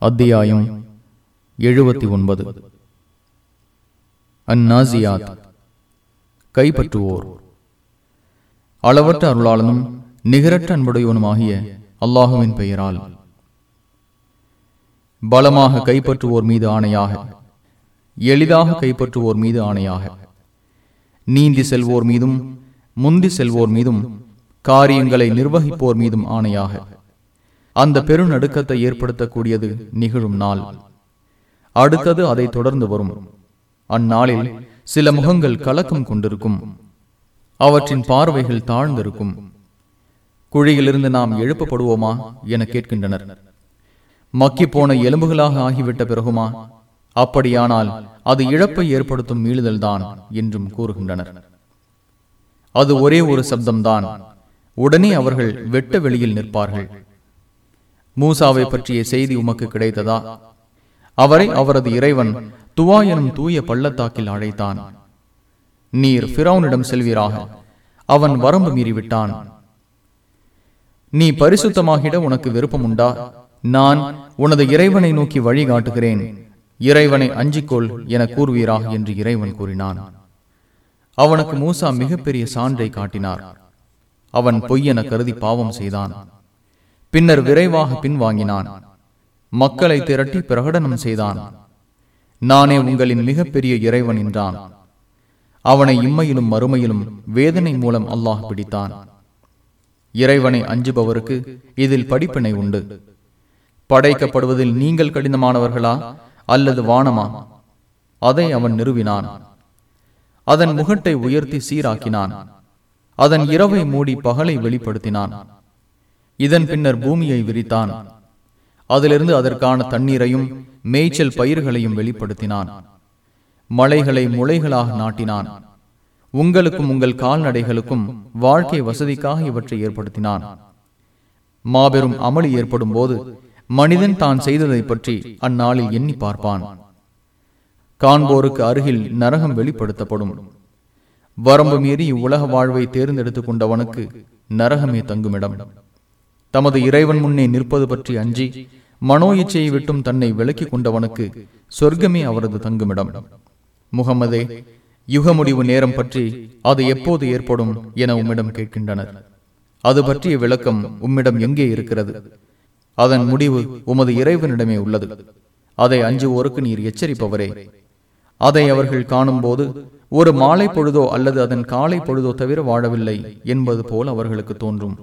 அத்தியாயம் எழுபத்தி ஒன்பது. அந்நாசியாத். கைப்பற்றுவோர். அளவற்ற அருளாளனும் நிகரற்ற அன்புடையவனுமாகிய அல்லாஹுவின் பெயரால். பலமாக கைப்பற்றுவோர் மீது ஆணையாக. எளிதாக கைப்பற்றுவோர் மீது ஆணையாக. நீந்தி செல்வோர் மீதும் முந்தி செல்வோர் மீதும் காரியங்களை நிர்வகிப்போர் மீதும் ஆணையாக. அந்த பெருநடுக்கத்தை ஏற்படுத்தக்கூடியது நிகழும் நாள். அடுத்தது அதை தொடர்ந்து வரும். அந்நாளில் சில முகங்கள் கலக்கம் கொண்டிருக்கும். அவற்றின் பார்வைகள் தாழ்ந்திருக்கும். குழியிலிருந்து நாம் எழுப்பப்படுவோமா என கேட்கின்றனர். மக்கி போன எலும்புகளாக ஆகிவிட்ட பிறகுமா? அப்படியானால் அது இழப்பை ஏற்படுத்தும் மீளுதல்தான் என்றும் கூறுகின்றனர். அது ஒரே ஒரு சப்தம்தான். உடனே அவர்கள் வெட்ட வெளியில் நிற்பார்கள். மூசாவை பற்றிய செய்தி உமக்கு கிடைத்ததா? அவரை அவரது இறைவன் துவா எனும் தூய பள்ளத்தாக்கில் அழைத்தான். நீர் பிறவுனிடம் செல்வீராக. அவன் வரம்பு மீறிவிட்டான். நீ பரிசுத்தமாகிட உனக்கு விருப்பம் உண்டா நான் உனது இறைவனை நோக்கி வழிகாட்டுகிறேன் இறைவனை அஞ்சிக்கொள் என கூறுவீராக என்று இறைவன் கூறினான். அவனுக்கு மூசா மிகப்பெரிய சான்றை காட்டினார். அவன் பொய்யென கருதி பாவம் செய்தான். பின்னர் விரைவாக பின்வாங்கினான். மக்களை திரட்டி பிரகடனம் செய்தான். நானே உங்களின் மிகப்பெரிய இறைவன் என்றான். அவனை இம்மையிலும் மறுமையிலும் வேதனை மூலம் அல்லாஹ் பிடித்தான். இறைவனை அஞ்சுபவருக்கு இதில் படிப்பினை உண்டு. படைக்கப்படுவதில் நீங்கள் கடினமானவர்களா அல்லது வானமா? அதை அவன் நிறுவினான். அதன் முகட்டை உயர்த்தி சீராக்கினான். அதன் இரவை மூடி பகலை வெளிப்படுத்தினான். இதன் பின்னர் பூமியை விரித்தான். அதிலிருந்து அதற்கான தண்ணீரையும் மேய்ச்சல் பயிர்களையும் வெளிப்படுத்தினான். மலைகளை முளைகளாக நாட்டினான். உங்களுக்கும் உங்கள் கால்நடைகளுக்கும் வாழ்க்கை வசதிக்காக இவற்றை ஏற்படுத்தினான். மாபெரும் அமளி ஏற்படும் போது மனிதன் தான் செய்ததை பற்றி அந்நாளில் எண்ணி பார்ப்பான். காண்போருக்கு அருகில் நரகம் வெளிப்படுத்தப்படும். வரம்பு மீறி உலக வாழ்வை தேர்ந்தெடுத்துக் கொண்டவனுக்கு நரகமே தங்குமிடம். தமது இறைவன் முன்னே நிற்பது பற்றி அஞ்சி மனோ இச்சையை விட்டும் தன்னை விலக்கிக் கொண்டவனுக்கு சொர்க்கமே அவரது தங்குமிடம். முகமதே யுக முடிவு நேரம் பற்றி அது எப்போது ஏற்படும் என உம்மிடம் கேட்கின்றனர். அது பற்றிய விளக்கம் உம்மிடம் எங்கே இருக்கிறது? அதன் முடிவு உமது இறைவனிடமே உள்ளது. அதை அஞ்சுவோருக்கு நீர் எச்சரிப்பவரே. அதை அவர்கள் காணும்போது ஒரு மாலை பொழுதோ அல்லது அதன் காலை பொழுதோ தவிர வாழவில்லை என்பது போல் அவர்களுக்கு தோன்றும்.